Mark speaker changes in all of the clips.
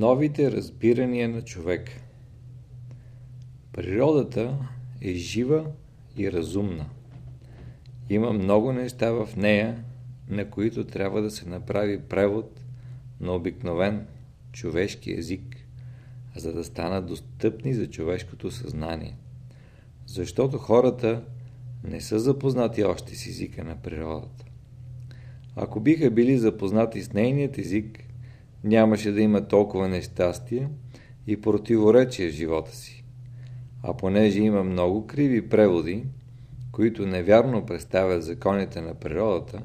Speaker 1: Новите разбирания на човека Природата е жива и разумна. Има много неща в нея, на които трябва да се направи превод на обикновен човешки език, за да станат достъпни за човешкото съзнание. Защото хората не са запознати още с езика на природата. Ако биха били запознати с нейният език, нямаше да има толкова нещастие и противоречие в живота си. А понеже има много криви преводи, които невярно представят законите на природата,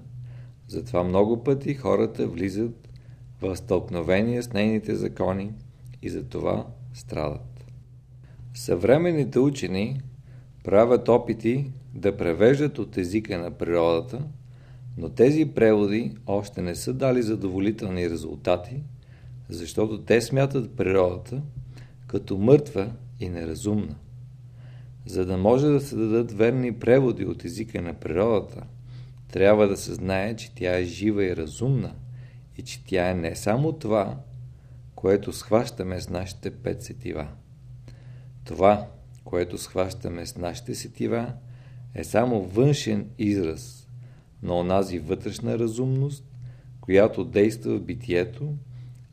Speaker 1: затова много пъти хората влизат в стълкновение с нейните закони и за това страдат. Съвременните учени правят опити да превеждат от езика на природата, но тези преводи още не са дали задоволителни резултати, защото те смятат природата като мъртва и неразумна. За да може да се дадат верни преводи от езика на природата, трябва да се знае, че тя е жива и разумна и че тя е не само това, което схващаме с нашите пет сетива. Това, което схващаме с нашите сетива, е само външен израз на онази вътрешна разумност, която действа в битието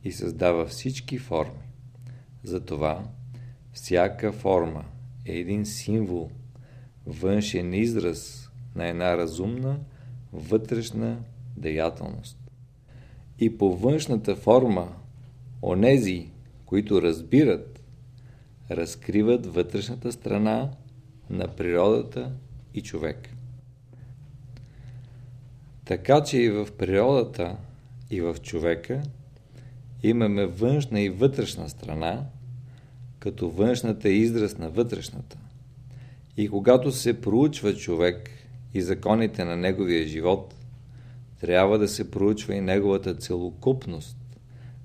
Speaker 1: и създава всички форми. Затова всяка форма е един символ, външен израз на една разумна вътрешна деятелност. И по външната форма, онези, които разбират, разкриват вътрешната страна на природата и човек. Така че и в природата, и в човека имаме външна и вътрешна страна, като външната е израз на вътрешната. И когато се проучва човек и законите на неговия живот, трябва да се проучва и неговата целокупност,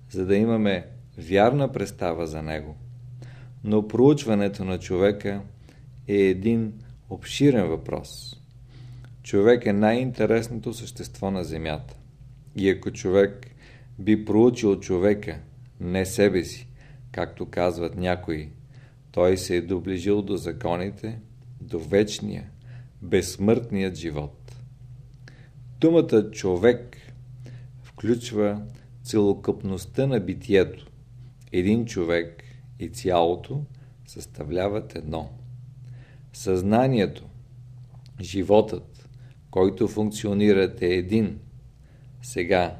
Speaker 1: за да имаме вярна представа за него. Но проучването на човека е един обширен въпрос. Човек е най-интересното същество на Земята. И ако човек би проучил човека, не себе си, както казват някои, той се е доближил до законите, до вечния, безсмъртният живот. Думата човек включва целокъпността на битието. Един човек и цялото съставляват едно. Съзнанието, животът, който функционират е един. Сега,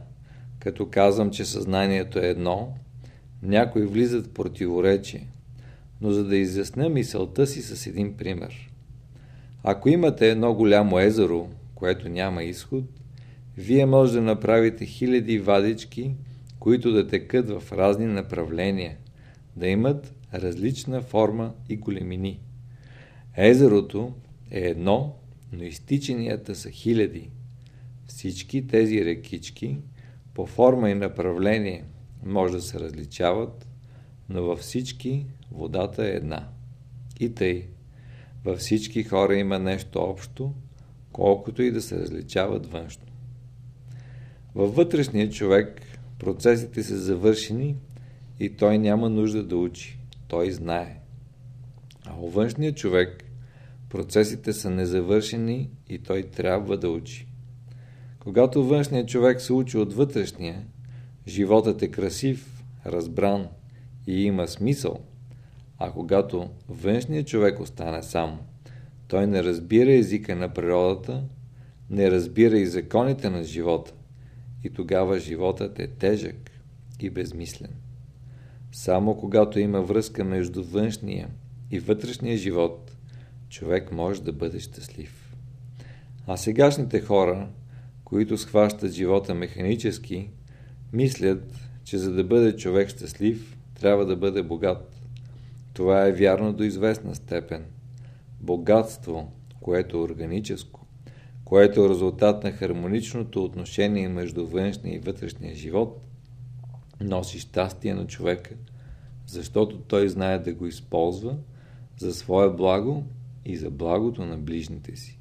Speaker 1: като казвам, че съзнанието е едно, някои влизат в противоречие, но за да изясня мисълта си с един пример. Ако имате едно голямо езеро, което няма изход, вие може да направите хиляди вадички, които да текат в разни направления, да имат различна форма и големини. Езерото е едно, но изтичанията са хиляди. Всички тези рекички по форма и направление може да се различават, но във всички водата е една. И тъй, във всички хора има нещо общо, колкото и да се различават външно. Във вътрешния човек процесите са завършени и той няма нужда да учи. Той знае. А във външния човек процесите са незавършени и той трябва да учи. Когато външният човек се учи от вътрешния, животът е красив, разбран и има смисъл, а когато външният човек остане сам, той не разбира езика на природата, не разбира и законите на живота и тогава животът е тежък и безмислен. Само когато има връзка между външния и вътрешния живот, човек може да бъде щастлив. А сегашните хора, които схващат живота механически, мислят, че за да бъде човек щастлив, трябва да бъде богат. Това е вярно до известна степен. Богатство, което е органическо, което е резултат на хармоничното отношение между външния и вътрешния живот, носи щастие на човека, защото той знае да го използва за свое благо и за благото на ближните си.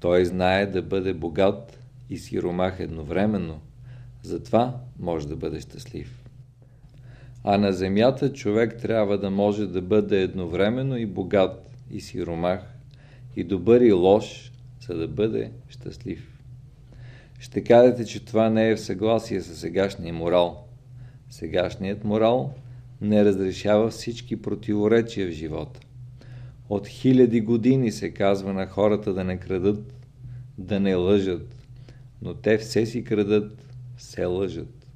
Speaker 1: Той знае да бъде богат и сиромах едновременно, затова може да бъде щастлив. А на земята човек трябва да може да бъде едновременно и богат, и сиромах, и добър и лош, за да бъде щастлив. Ще кажете, че това не е в съгласие с сегашния морал. Сегашният морал не разрешава всички противоречия в живота. От хиляди години се казва на хората да не крадат, да не лъжат, но те все си крадат, все лъжат.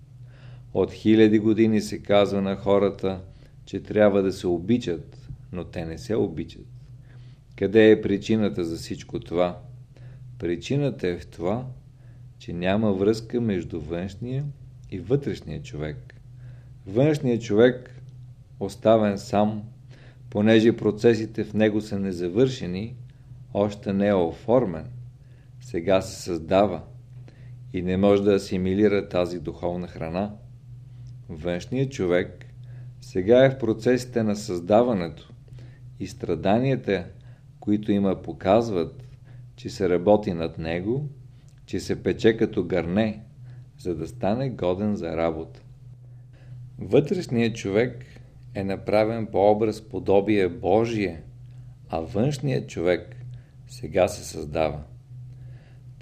Speaker 1: От хиляди години се казва на хората, че трябва да се обичат, но те не се обичат. Къде е причината за всичко това? Причината е в това, че няма връзка между външния и вътрешния човек. Външният човек, оставен сам, понеже процесите в него са незавършени, още не е оформен, сега се създава и не може да асимилира тази духовна храна. Външният човек сега е в процесите на създаването и страданията, които има показват, че се работи над него, че се пече като гърне, за да стане годен за работа. Вътрешният човек е направен по образ подобие Божие, а външният човек сега се създава.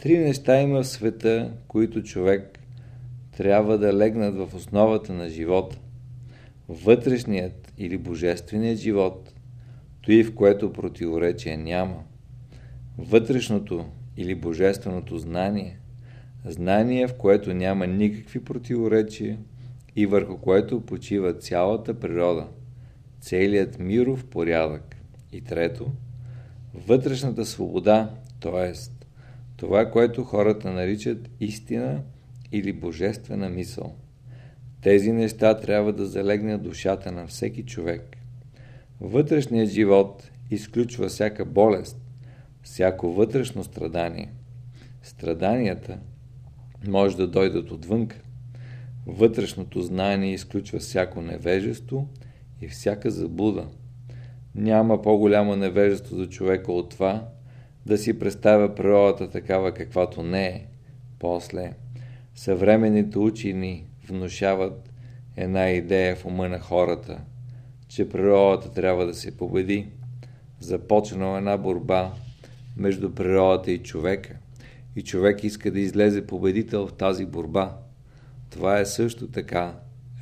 Speaker 1: Три неща има в света, които човек трябва да легнат в основата на живота. Вътрешният или божественият живот, той в което противоречие няма. Вътрешното или божественото знание, знание в което няма никакви противоречия и върху което почива цялата природа, целият миров порядък. И трето, вътрешната свобода, т.е. това, което хората наричат истина или божествена мисъл. Тези неща трябва да залегнат душата на всеки човек. Вътрешният живот изключва всяка болест, всяко вътрешно страдание. Страданията може да дойдат отвънка. Вътрешното знание изключва всяко невежество и всяка заблуда. Няма по-голямо невежество за човека от това да си представя природата такава каквато не е. После, съвременните учени внушават една идея в ума на хората, че природата трябва да се победи. Започнала една борба между природата и човека. И човек иска да излезе победител в тази борба. Това е също така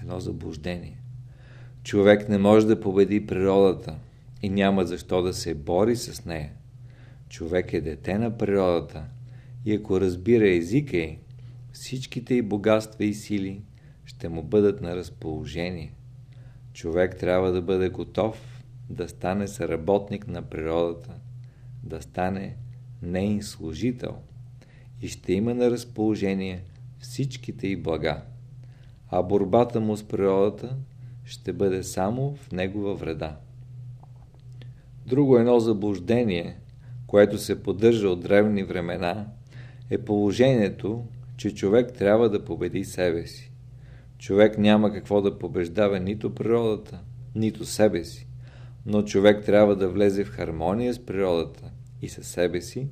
Speaker 1: едно заблуждение. Човек не може да победи природата и няма защо да се бори с нея. Човек е дете на природата и ако разбира езика й, всичките й богатства и сили ще му бъдат на разположение. Човек трябва да бъде готов да стане съработник на природата, да стане нейн служител и ще има на разположение всичките й блага, а борбата му с природата ще бъде само в негова вреда. Друго едно заблуждение, което се поддържа от древни времена, е положението, че човек трябва да победи себе си. Човек няма какво да побеждава нито природата, нито себе си, но човек трябва да влезе в хармония с природата и със себе си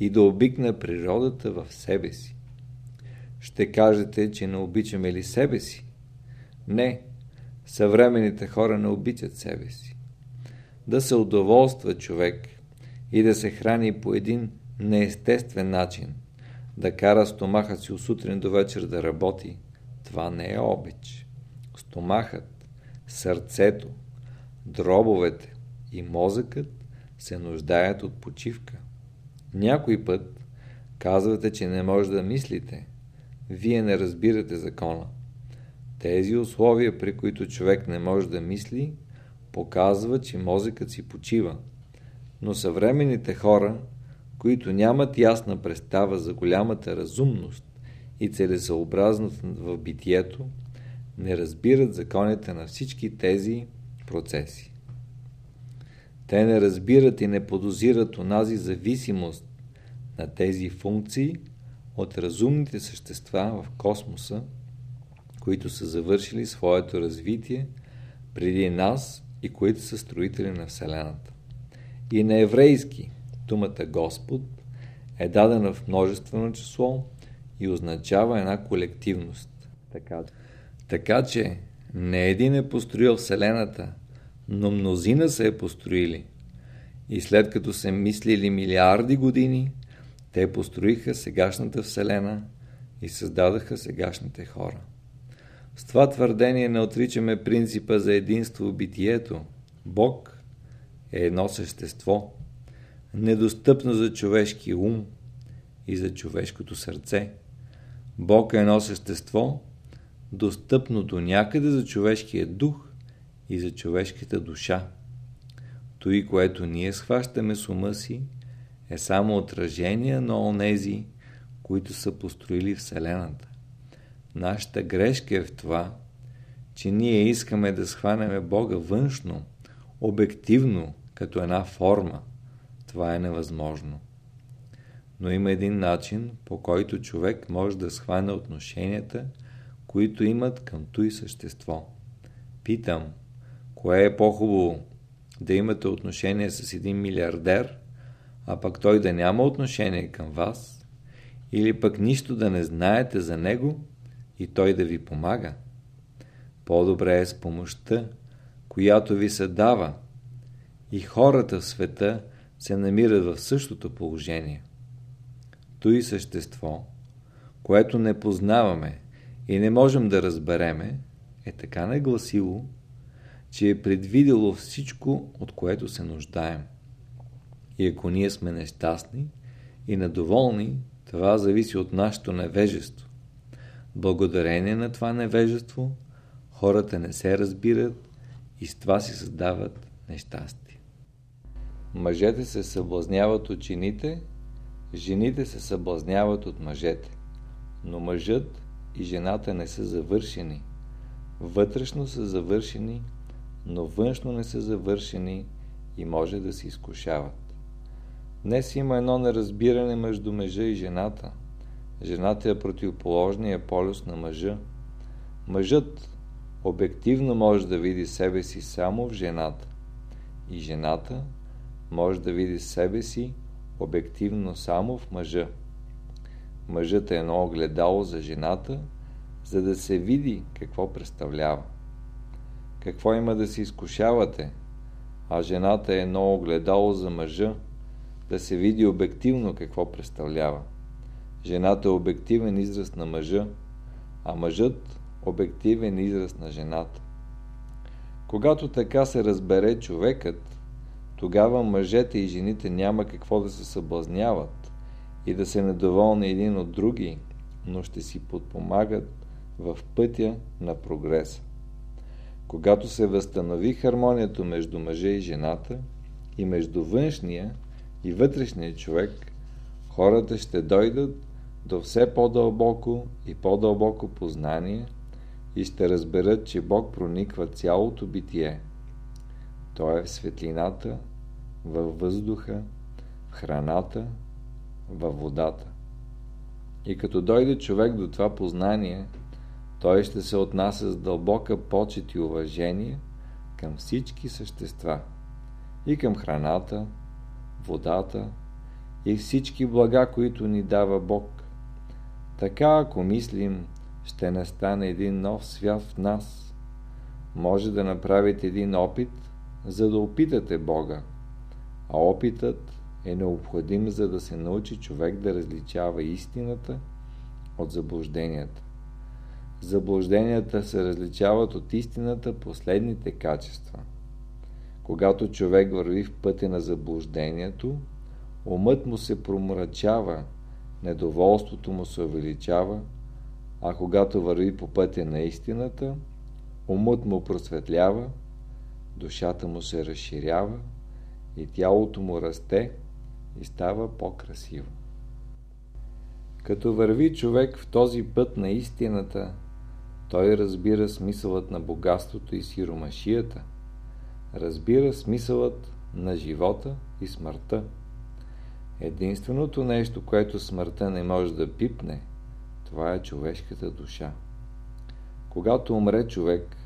Speaker 1: и да обикне природата в себе си. Ще кажете, че не обичаме ли себе си? Не, съвременните хора не обичат себе си. Да се удоволства човек и да се храни по един неестествен начин, да кара стомаха си от сутрин до вечер да работи, това не е обич. Стомахът, сърцето, дробовете и мозъкът се нуждаят от почивка. Някой път казвате, че не може да мислите. Вие не разбирате закона. Тези условия, при които човек не може да мисли, показват, че мозъкът си почива. Но съвременните хора, които нямат ясна представа за голямата разумност и целесъобразност в битието, не разбират законите на всички тези процеси. Те не разбират и не подозират онази зависимост на тези функции от разумните същества в космоса, които са завършили своето развитие преди нас и които са строители на Вселената. И на еврейски думата Господ е дадена в множествено число и означава една колективност. Така, така че Не един е построил Вселената, но мнозина се е построили. И след като се мислили милиарди години, те построиха сегашната Вселена и създадаха сегашните хора. С това твърдение не отричаме принципа за единство в битието. Бог е едно същество, недостъпно за човешки ум и за човешкото сърце. Бог е едно същество, достъпно до някъде за човешкия дух и за човешката душа. Той, което ние схващаме с ума си, е само отражение на онези, които са построили Вселената. Нашата грешка е в това, че ние искаме да схванеме Бога външно, обективно, като една форма. Това е невъзможно. Но има един начин, по който човек може да схване отношенията, които имат към той същество. Питам, кое е по-хубаво? Да имате отношение с един милиардер, а пък той да няма отношение към вас? Или пък нищо да не знаете за него и той да ви помага? По-добре е с помощта, която ви се дава. И хората в света се намират в същото положение. Той същество, което не познаваме и не можем да разбереме, е така нагласило, че е предвидело всичко, от което се нуждаем. И ако ние сме нещастни и недоволни, това зависи от нашето невежество. Благодарение на това невежество, хората не се разбират и с това си създават нещастие. Мъжете се съблазняват от жените, жените се съблазняват от мъжете. Но мъжът и жената не са завършени. Вътрешно са завършени, но външно не са завършени и може да се изкушават. Днес има едно неразбиране между мъжа и жената. Жената е противоположния полюс на мъжа. Мъжът обективно може да види себе си само в жената. И жената може да види себе си обективно само в мъжа. Мъжът е едно огледало за жената, за да се види какво представлява. Какво има да се изкушавате, а жената е едно огледало за мъжа, да се види обективно какво представлява. Жената е обективен израз на мъжа, а мъжът обективен израз на жената. Когато така се разбере човекът, тогава мъжете и жените няма какво да се съблазняват и да се недоволни един от други, но ще си подпомагат в пътя на прогреса. Когато се възстанови хармонията между мъжа и жената и между външния и вътрешния човек, хората ще дойдат до все по-дълбоко и по-дълбоко познание и ще разберат, че Бог прониква цялото битие. Той е в светлината, във въздуха, в храната, във водата. И като дойде човек до това познание, той ще се отнася с дълбока почет и уважение към всички същества и към храната, водата и всички блага, които ни дава Бог. Така, ако мислим, ще настане един нов свят в нас. Може да направите един опит, за да опитате Бога. А опитът е необходим, за да се научи човек да различава истината от заблужденията. Заблужденията се различават от истината последните качества. Когато човек върви в пътя на заблуждението, умът му се промрачава, недоволството му се увеличава, а когато върви по пътя на истината, умът му просветлява, душата му се разширява и тялото му расте и става по-красиво. Като върви човек в този път на истината, той разбира смисълът на богатството и сиромашията, разбира смисълът на живота и смъртта. Единственото нещо, което смъртта не може да пипне, това е човешката душа. Когато умре човек,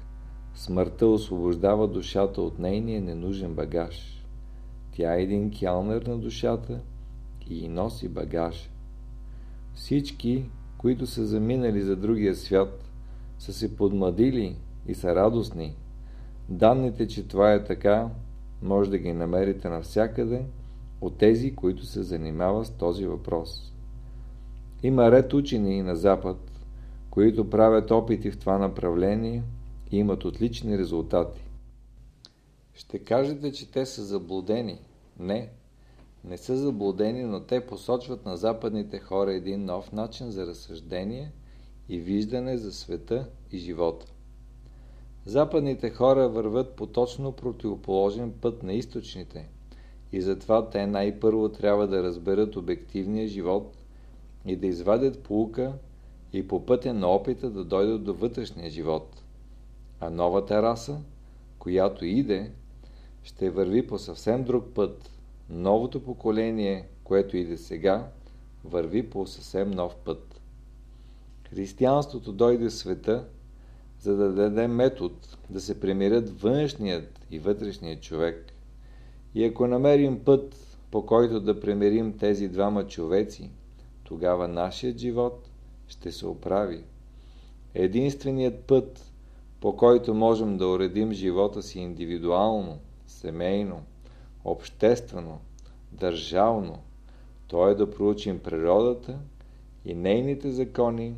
Speaker 1: смъртта освобождава душата от нейния ненужен багаж. Тя е един кялнер на душата и носи багаж. Всички, които са заминали за другия свят, са се подмадили и са радостни. Данните, че това е така, може да ги намерите навсякъде от тези, които се занимават с този въпрос. Има ред учени на Запад, които правят опити в това направление и имат отлични резултати. Ще кажете, че те са заблудени. Не, не са заблудени, но те посочват на западните хора един нов начин за разсъждение и виждане за света и живота. Западните хора върват по точно противоположен път на източните и затова те най-първо трябва да разберат обективния живот и да извадят полука и по пътя на опита да дойдат до вътрешния живот. А новата раса, която иде, ще върви по съвсем друг път. Новото поколение, което иде сега, върви по съвсем нов път. Християнството дойде в света, за да даде метод да се примирят външният и вътрешният човек. И ако намерим път, по който да примирим тези двама човеци, тогава нашият живот ще се оправи. Единственият път, по който можем да уредим живота си индивидуално, семейно, обществено, държавно, то е да проучим природата и нейните закони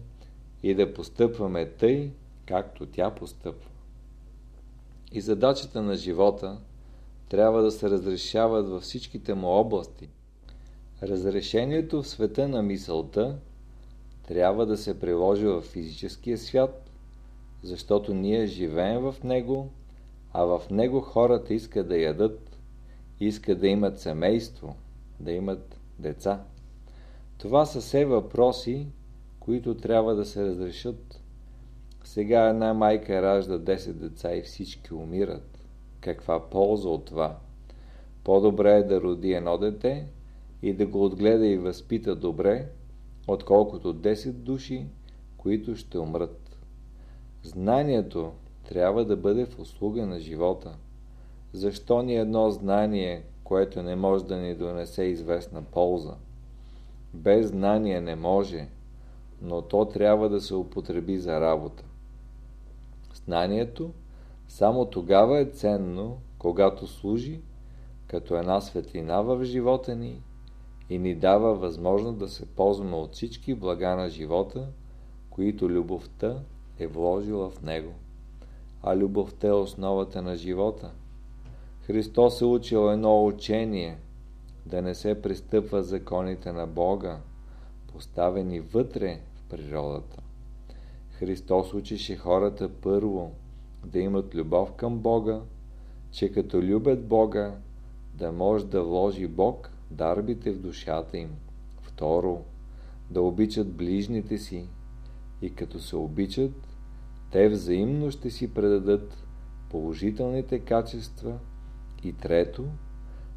Speaker 1: и да постъпваме тъй, както тя постъпва. И задачата на живота трябва да се разрешават във всичките му области. Разрешението в света на мисълта трябва да се приложи в физическия свят, защото ние живеем в него, а в него хората искат да ядат, искат да имат семейство, да имат деца. Това са все въпроси, които трябва да се разрешат. Сега една майка ражда 10 деца и всички умират. Каква полза от това? По-добре е да роди едно дете и да го отгледа и възпита добре, отколкото 10 души, които ще умрат. Знанието трябва да бъде в услуга на живота. Защо ни едно знание, което не може да ни донесе известна полза? Без знание не може, но то трябва да се употреби за работа. Знанието само тогава е ценно, когато служи като една светлина в живота ни и ни дава възможност да се ползваме от всички блага на живота, които любовта е вложила в него. А любовта е основата на живота. Христос е учил едно учение да не се пристъпва законите на Бога, поставени вътре в природата. Христос учише хората първо да имат любов към Бога, че като любят Бога, да може да вложи Бог дарбите в душата им. Второ, да обичат ближните си и като се обичат, те взаимно ще си предадат положителните качества. И трето,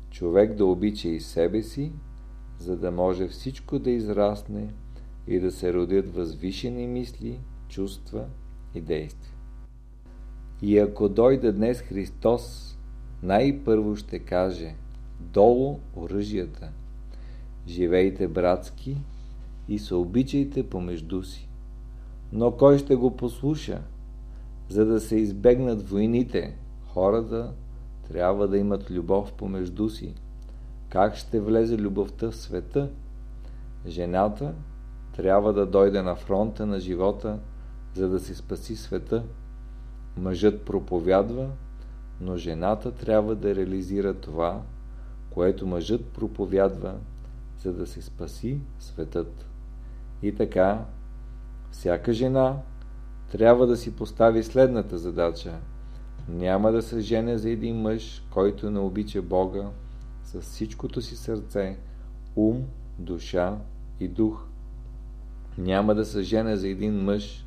Speaker 1: човек да обича и себе си, за да може всичко да израсне и да се родят възвишени мисли, чувства и действия. И ако дойде днес Христос, най-първо ще каже долу оръжията. Живейте братски и се обичайте помежду си. Но кой ще го послуша? За да се избегнат войните, хората трябва да имат любов помежду си. Как ще влезе любовта в света? Жената трябва да дойде на фронта на живота, за да си спаси света. Мъжът проповядва, но жената трябва да реализира това, което мъжът проповядва, за да се спаси светът. И така, всяка жена трябва да си постави следната задача. Няма да се жене за един мъж, който не обича Бога с всичкото си сърце, ум, душа и дух. Няма да се жене за един мъж,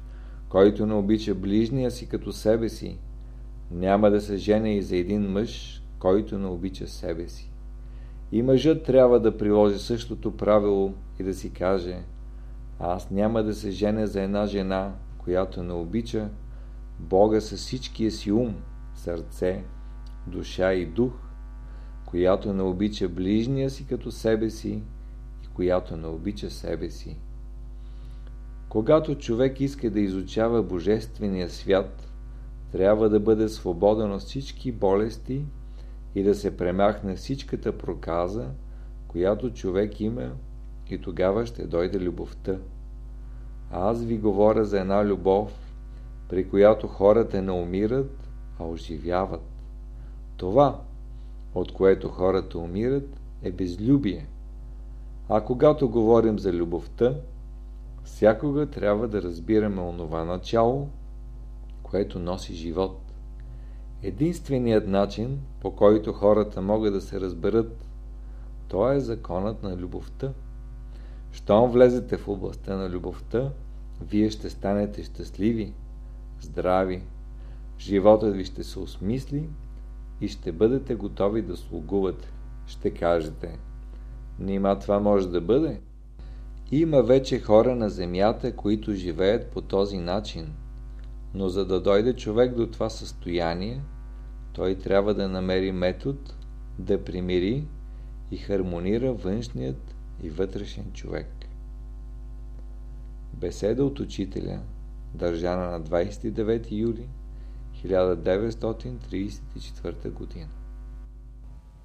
Speaker 1: който не обича ближния си като себе си, няма да се жене и за един мъж, който не обича себе си. И мъжът трябва да приложи същото правило и да си каже аз няма да се женя за една жена, която не обича Бога със всичкия си ум, сърце, душа и дух, която не обича ближния си като себе си и която не обича себе си. Когато човек иска да изучава Божествения свят, трябва да бъде свободен от всички болести и да се премахне всичката проказа, която човек има и тогава ще дойде любовта. А аз ви говоря за една любов, при която хората не умират, а оживяват. Това, от което хората умират, е безлюбие. А когато говорим за любовта, всякога трябва да разбираме онова начало, което носи живот. Единственият начин, по който хората могат да се разберат, то е законът на любовта. Щом влезете в областта на любовта, вие ще станете щастливи, здрави, животът ви ще се осмисли и ще бъдете готови да слугувате. Ще кажете, нима това може да бъде? Има вече хора на земята, които живеят по този начин, но за да дойде човек до това състояние, той трябва да намери метод да примири и хармонира външният и вътрешен човек. Беседа от учителя, държана на 29 юли 1934 година.